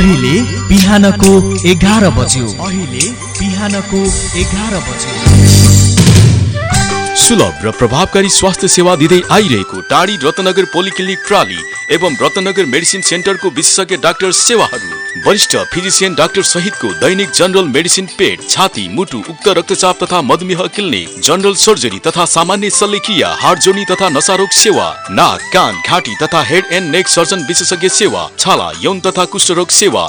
अहिले बिहानको एघार बज्यो। अहिले बिहानको एघार बज्यो। सुलभ र प्रभावकारी स्वास्थ्य सेवा दिँदै आइरहेको टाढी रत्नगर पोलिक्लिनिक प्राली एवं रत्नगर मेडिसिन सेन्टरको विशेषज्ञ डाक्टर सेवाहरू। वरिष्ठ फिजिसियन डाक्टर सहितको दैनिक जनरल मेडिसिन पेट छाती मुटु उक्त रक्तचाप तथा मधुमेह किल्ने जनरल सर्जरी तथा सामान्य शल्यक्रिया हार्ट जोर्नी तथा नशारोग सेवा नाक कान घाँटी तथा हेड एन्ड नेक सर्जन विशेषज्ञ सेवा छाला यौन तथा कुष्ठरोग सेवा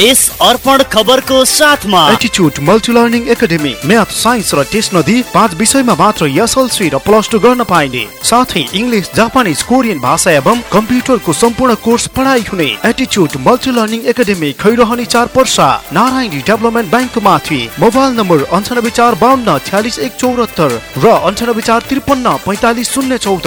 यस अर्पण खबरको साथमा। एटिच्युड multi learning academy math science र टेस्ट नदी पाँच विषयमा मात्र एसएलसी र प्लस टू गर्न पाइने। साथै इङ्ग्लिस जापानिज कोरियन भाषा एवं कम्प्युटरको सम्पूर्ण कोर्स पढाइ हुने एटिच्युड मल्टी लर्निङ एकाडेमी खैरहनी चार पर्सा नारायणी डेभलपमेन्ट ब्याङ्कको माथि मोबाइल नम्बर अन्ठानब्बे चार बाहन्न छ्यालिस एक चौरात्तर र अन्ठानब्बे चार त्रिपन्न पैँतालिस शून्य चौध।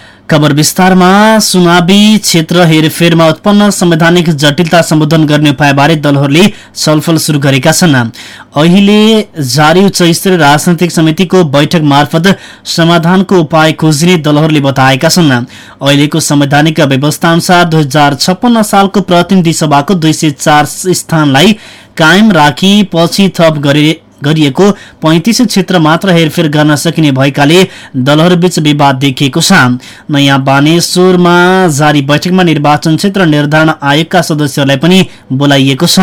खबर विस्तारमा चुनावी क्षेत्र हेरफेरमा उत्पन्न संवैधानिक जटिलता सम्बोधन गर्ने उपायबारे दलहरूले छलफल शुरू गरेका छन्। अहिले जारी उच्च स्तरीय राजनैतिक समितिको बैठक मार्फत समाधानको उपाय खोजिने दलहरूले बताएका छन्। अहिलेको संवैधानिक व्यवस्था अनुसार दुई हजार छप्पन्न सालको प्रतिनिधि सभाको दुई सय चार स्थानलाई कायम राखी पछि थप गरे गरिएको पैंतिस क्षेत्र मात्र हेरफेर गर्न सकिने भएकाले दलहरूबीच विवाद देखिएको छ। नयाँ बानेश्वरमा जारी बैठकमा निर्वाचन क्षेत्र निर्धारण आयोगका सदस्यहरूलाई पनि बोलाइएको छ।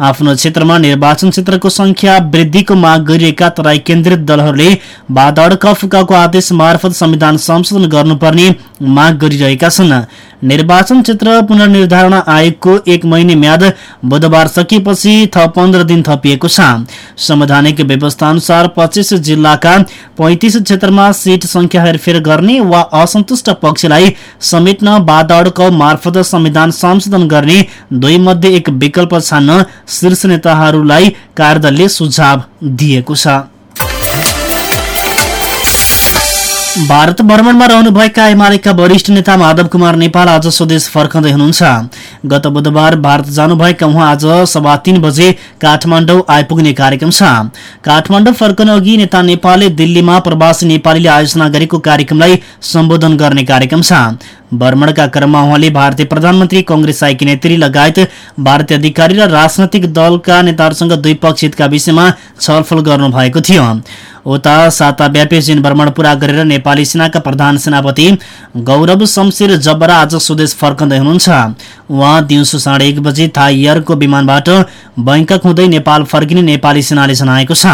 आफ्नो क्षेत्रमा निर्वाचन क्षेत्रको संख्या वृद्धिको माग गरिएका तराई केन्द्रित दलहरूले बादड कफुकाको आदेश मार्फत संविधान संशोधन गर्नुपर्ने माग गरिरहेका छन्। निर्वाचन क्षेत्र पुनर्निर्धारण आयोगको एक महिने म्याद बुधबार सकिएपछि थप पन्ध्र दिन थपिएको छ। संवैधानिक व्यवस्था अनुसार पच्चिस जिल्लाका पैंतिस क्षेत्रमा सीट संख्या हेरफेर गर्ने वा असन्तुष्ट पक्षलाई समेट्न बादड मार्फत संविधान संशोधन गर्ने दुई मध्ये एक विकल्प छान्न शीर्ष नेताहरूलाई कार्यदलले सुझाव दिएको छ। भारत भ्रमणमा रहनुभएका एमालेका वरिष्ठ नेता माधव कुमार नेपाल आज स्वदेश फर्कँदै हुनुहुन्छ। गत बुधबार भारत जानुभएका उहाँ आज सभा तीन बजे काठमाडौँ आइपुग्ने कार्यक्रम छ। काठमाडौँ फर्कनु अघि नेता नेपालले दिल्लीमा प्रवासी नेपालीले आयोजना गरेको कार्यक्रमलाई सम्बोधन गर्ने कार्यक्रम छ। भ्रमणका क्रममा उहाँले भारतीय प्रधानमन्त्री कंग्रेस आइकी नेत्री लगायत भारतीय अधिकारी र राजनैतिक दलका नेताहरूसँग द्विपक्षीय हितका विषयमा छलफल गर्नु भएको थियो। उता साताव्यापी चीन भ्रमण पूरा गरेर नेपाली सेनाका प्रधान सेनापति गौरव शमशेर जबरा आज स्वदेश फर्कँदै हुनुहुन्छ। उहाँ दिउँसो साढे एक बजे थाई एयरको विमानबाट बैङ्कक हुँदै नेपाल फर्किने नेपाली सेनाले जनाएको छ।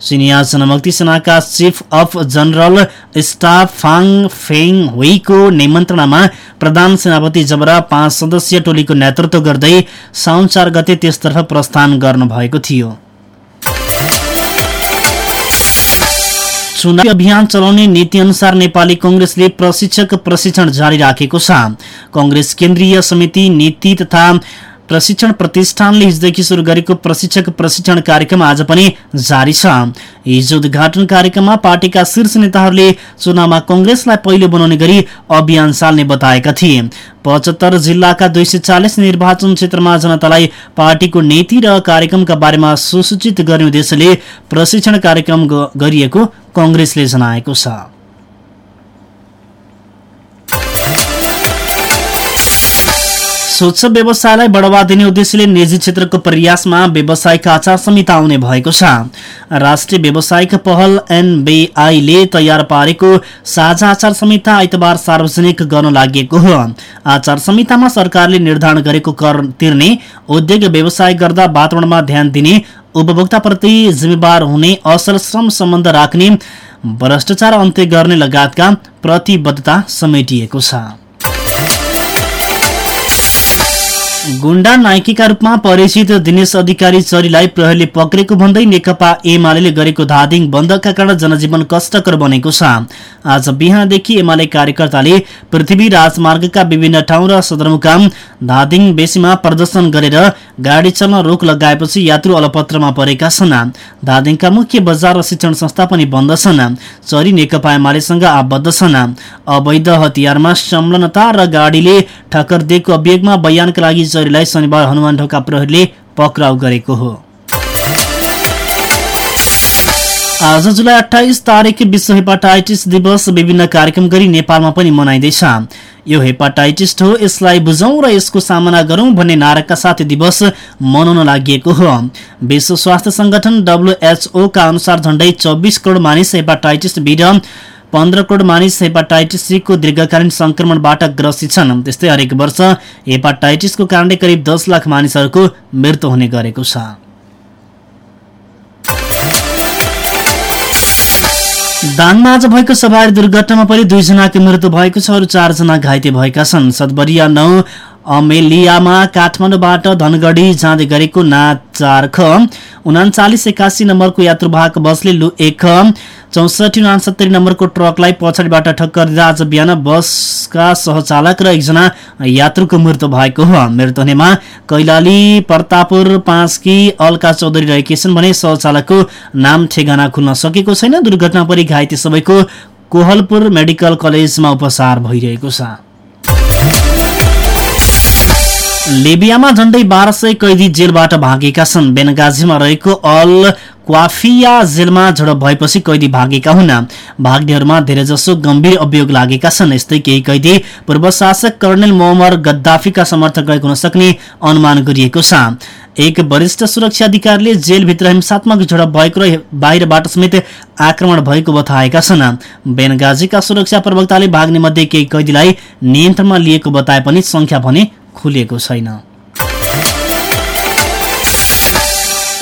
चिनिया जनमुक्ति सेनाका chief of general staff Fang Feng हुईको निमन्त्रणामा प्रधान सेनापति जबरा पाँच सदस्यीय टोलीको नेतृत्व गर्दै साउन चार गते त्यसतर्फ प्रस्थान गर्नुभएको थियो। चुनावी अभियान चलाउने नीति अनुसार नेपाली कंग्रेसले प्रशिक्षक प्रशिक्षण जारी राखेको छ। कंग्रेस केन्द्रीय समिति नीति तथा प्रशिक्षण प्रतिष्ठानले हिजोदेखि सुरु गरेको प्रशिक्षक प्रशिक्षण कार्यक्रम आज पनि जारी छ। हिजो उद्घाटन कार्यक्रममा पार्टीका शीर्ष नेताहरूले चुनावमा कंग्रेसलाई पहिलो बनाउने गरी अभियान चाल्ने बताएका थिए। पचहत्तर जिल्लाका दुई सय चालिस निर्वाचन क्षेत्रमा जनतालाई पार्टीको नीति र कार्यक्रमका बारेमा सुसूचित गर्ने उद्देश्यले प्रशिक्षण कार्यक्रम गरिएको कंग्रेसले जनाएको छ। स्वच्छ व्यवसायलाई बढावा दिने उद्देश्यले निजी क्षेत्रको प्रयासमा व्यावसायिक आचार संहिता आउने भएको छ। राष्ट्रिय व्यावसायिक पहल एनबीआईले तयार पारेको साझा आचार संहिता आइतबार सार्वजनिक गर्न लागि हो। आचार संहितामा सरकारले निर्धारण गरेको कर तिर्ने उद्योग व्यवसाय गर्दा वातावरणमा ध्यान दिने उपभोक्ताप्रति जिम्मेवार हुने असल श्रम सम्बन्ध राख्ने भ्रष्टाचार अन्त्य गर्ने लगायतका प्रतिबद्धता समेटिएको छ। गुण्डा नायकीका रूपमा परिचित दिनेश अधिकारी चरीलाई प्रहरीले पक्रेको भन्दै नेकपा एमाले गरेको धादिङ बन्दका कारण जनजीवन कष्टकर बनेको छ। आज बिहानदेखि एमाले कार्यकर्ताले पृथ्वी राजमार्गका विभिन्न ठाउँ र सदरमुकाम धादिङ बेसीमा प्रदर्शन गरेर गाडी चल्न रोक लगाएपछि यात्रु अलपत्रमा परेका छन्। धादिङका मुख्य बजार र शिक्षण संस्था पनि बन्द छन्। चरी नेकपा एमालेसँग आबद्ध छन्। अवैध हतियारमा संलग्नता र गाडीले ठक्कर दिएको अभियोगमा बयानका लागि चरीलाई शनिबार हनुमान ढोका प्रहरीले पक्राउ गरेको हो। आज जुलाई अठाइस तारिक विश्व हेपाटाइटिस दिवस विभिन्न कार्यक्रम गरी नेपालमा पनि मनाइँदैछ। यो हेपाटाइटिस हो यसलाई बुझौँ र यसको सामना गरौँ भन्ने नाराका साथ दिवस मनाउन लागि हो। विश्व स्वास्थ्य संगठन डब्लुएचओका अनुसार झण्डै चौबिस करोड मानिस हेपाटाइटिस र पन्ध्र करोड मानिस हेपाटाइटिस सीको दीर्घकालीन संक्रमणबाट ग्रसित छन्। त्यस्तै हरेक वर्ष हेपाटाइटिसको कारणले करिब दस लाख मानिसहरूको मृत्यु हुने गरेको छ। दाङमा आज भएको सवारी दुर्घटनामा पनि दुईजनाको मृत्यु भएको छ अरू चारजना घाइते भएका छन्। सदबरिया नौ अमेलियामा काठमाडौँबाट धनगढी जाँदै गरेको ना चार ख उनाचालिस एकासी नम्बरको यात्रुवाहक बसले लु एक चौसठी उनासत्तरी नम्बरको ट्रकलाई पछाडिबाट टक्कर दिँदा आज बिहान बसका सहचालक र एकजना यात्रुको मृत्यु भएको हो। मृत्यु हुनेमा कैलाली प्रतापुर पाँचकी अल्का चौधरी रहेकी छन् भने सहचालकको नाम ठेगाना खुल्न सकेको छैन। दुर्घटना परि घाइते सबैको कोहलपुर मेडिकल कलेजमा उपचार भइरहेको छ। लिबियामा झण्डै बाह्र सय कैदी जेलबाट भागेका छन्। बेनगाजीमा रहेको अल क्वाफिया जेलमा झडप भएपछि कैदी भागेका हुन्। भाग्नेहरूमा धेरैजसो गम्भीर अभियोग लागेका छन्। यस्तै केही कैदी पूर्व शासक कर्णेल मोहम्मद गद्दाफीका समर्थक रहेको हुन सक्ने अनुमान गरिएको छ। एक वरिष्ठ सुरक्षा अधिकारीले जेलभित्र हिंसात्मक झडप भएको र बाहिरबाट समेत आक्रमण भएको बताएका छन्। बेनगाजीका सुरक्षा प्रवक्ताले भाग्ने मध्ये केही कैदीलाई नियन्त्रणमा लिएको बताए पनि संख्या भने खुलिएको छैन।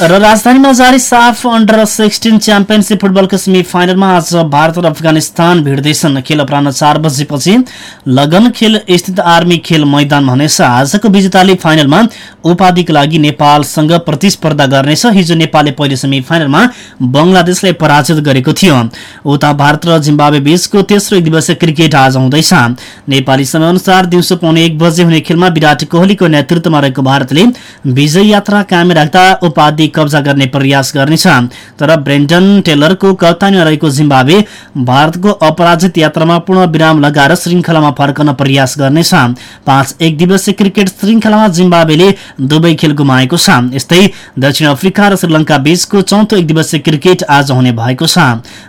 र राजधानीमा जारी साफ अन्डर सिक्सटिन च्याम्पियनसिप फुटबलको सेमी फाइनलमा आज भारत र अफगानिस्तान भिड्दैछन्। खेल अपराह चार बजेपछि लगन खेल स्थित आर्मी खेल मैदानमा हुनेछ आजको विजेताले फाइनलमा उपाधिको लागि नेपालसँग प्रतिस्पर्धा गर्नेछ। हिजो नेपालले पहिलो सेमी फाइनलमा बंगलादेशलाई पराजित गरेको थियो। उता भारत र जिम्बावे बीचको तेस्रो एक दिवसीय क्रिकेट आज हुँदैछ। नेपाली समयअनुसार दिउँसो पाउने एक बजे हुने खेलमा विराट कोहलीको नेतृत्वमा रहेको भारतले विजय यात्रा कायम राख्दा उपाधि कब्जा गर्ने प्रयास गर्नेछ तर ब्रेन्डन टेलरको कप्तानीमा रहेको जिम्बावे भारतको अपराजित यात्रामा पूर्ण विराम लगाएर श्रृङ्खलामा फर्कन प्रयास गर्नेछ पाँच एक दिवसीय क्रिकेट श्रृङ्खलामा जिम्बावेले दुवै खेल गुमाएको छ। यस्तै दक्षिण अफ्रिका र श्रीलङ्का बीचको चौथो एक दिवसीय क्रिकेट आज हुने भएको छ।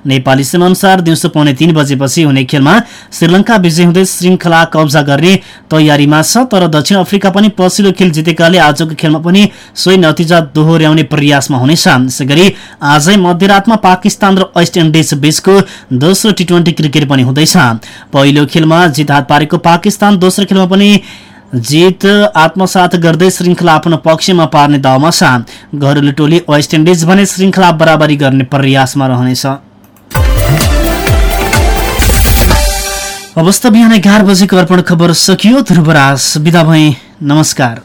नेपाली समयअनुसार दिउँसो पाउने तीन बजेपछि हुने खेलमा श्रीलङ्का विजय हुँदै श्रृङ्खला कब्जा गर्ने तयारीमा छ। तर दक्षिण अफ्रिका पनि पछिल्लो खेल जितेकाले आजको खेलमा पनि सोही नतिजा दोहोर्याउने प्रयासमा हुनेछ यसै गरी आजै मध्यरातमा पाकिस्तान र वेस्ट इन्डिज बीचको दोस्रो टी ट्वेन्टी क्रिकेट पनि हुँदैछ। पहिलो खेलमा जित हात पारेको पाकिस्तान दोस्रो खेलमा पनि जित आत्मसात गर्दै श्रृङ्खला आफ्नो पक्षमा पार्ने दाउमा छ। घरेलु टोली वेस्ट इन्डिज भने श्रृङ्खला बराबरी गर्ने प्रयासमा रहनेछ। अवस्था बिहान एघार बजेको अर्पण खबर सकियो। ध्रुवराज विदा भए नमस्कार।